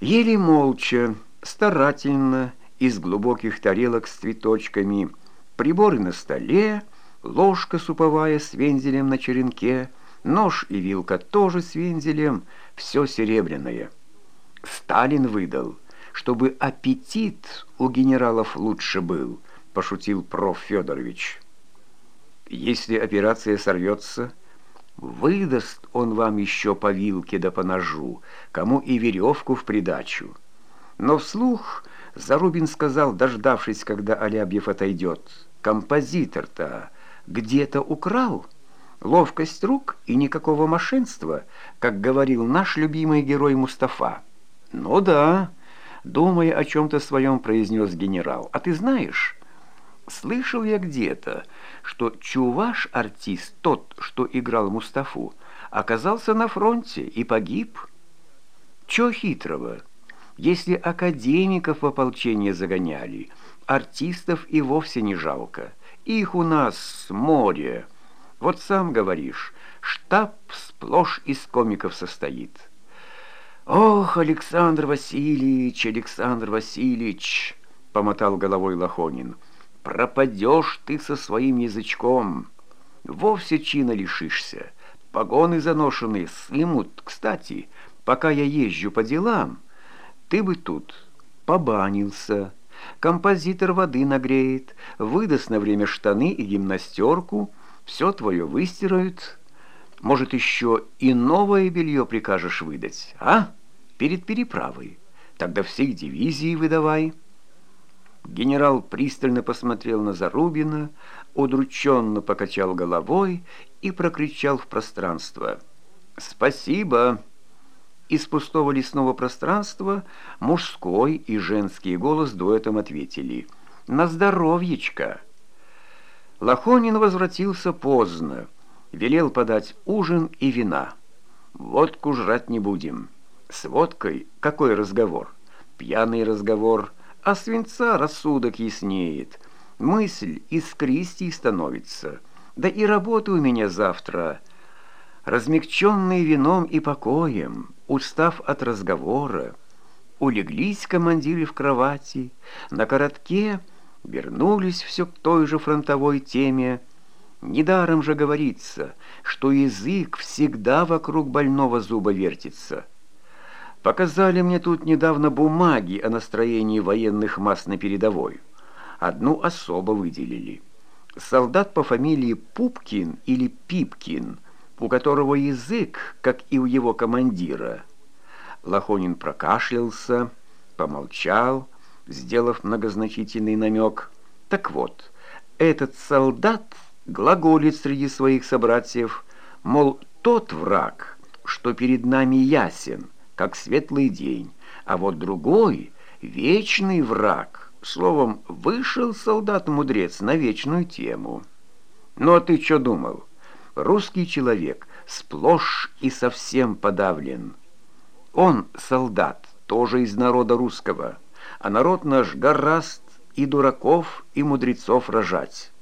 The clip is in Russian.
Ели молча, старательно, из глубоких тарелок с цветочками, приборы на столе, ложка суповая с вензелем на черенке, нож и вилка тоже с вензелем, все серебряное. Сталин выдал, чтобы аппетит у генералов лучше был, пошутил проф. Федорович. Если операция сорвется, выдаст он вам еще по вилке да по ножу, кому и веревку в придачу. Но вслух Зарубин сказал, дождавшись, когда Алябьев отойдет, «Композитор-то где-то украл?» Ловкость рук и никакого мошенства, как говорил наш любимый герой Мустафа. «Ну да», — думая о чем-то своем, произнес генерал. «А ты знаешь, слышал я где-то, что чуваш-артист, тот, что играл Мустафу, оказался на фронте и погиб. Чё хитрого? Если академиков в ополчение загоняли, артистов и вовсе не жалко. Их у нас море». Вот сам говоришь, штаб сплошь из комиков состоит. Ох, Александр Васильевич, Александр Васильевич, помотал головой Лохонин. Пропадешь ты со своим язычком. Вовсе чина лишишься. Погоны заношенные сымут. Кстати, пока я езжу по делам, ты бы тут побанился. Композитор воды нагреет, выдаст на время штаны и гимнастерку — все твое выстирают. Может, еще и новое белье прикажешь выдать, а? Перед переправой. Тогда всех дивизии выдавай». Генерал пристально посмотрел на Зарубина, удрученно покачал головой и прокричал в пространство. «Спасибо!» Из пустого лесного пространства мужской и женский голос дуэтом ответили. «На здоровьечко!» Лохонин возвратился поздно, велел подать ужин и вина. Водку жрать не будем. С водкой какой разговор? Пьяный разговор, а свинца рассудок яснеет. Мысль искристей становится. Да и работа у меня завтра. Размягченный вином и покоем, устав от разговора, улеглись командиры в кровати, на коротке — вернулись все к той же фронтовой теме. Недаром же говорится, что язык всегда вокруг больного зуба вертится. Показали мне тут недавно бумаги о настроении военных масс на передовой. Одну особо выделили. Солдат по фамилии Пупкин или Пипкин, у которого язык, как и у его командира. Лохонин прокашлялся, помолчал, сделав многозначительный намек. Так вот, этот солдат глаголит среди своих собратьев, мол, тот враг, что перед нами ясен, как светлый день, а вот другой — вечный враг. Словом, вышел солдат-мудрец на вечную тему. Ну а ты что думал? Русский человек сплошь и совсем подавлен. Он, солдат, тоже из народа русского — а народ наш гораст и дураков, и мудрецов рожать».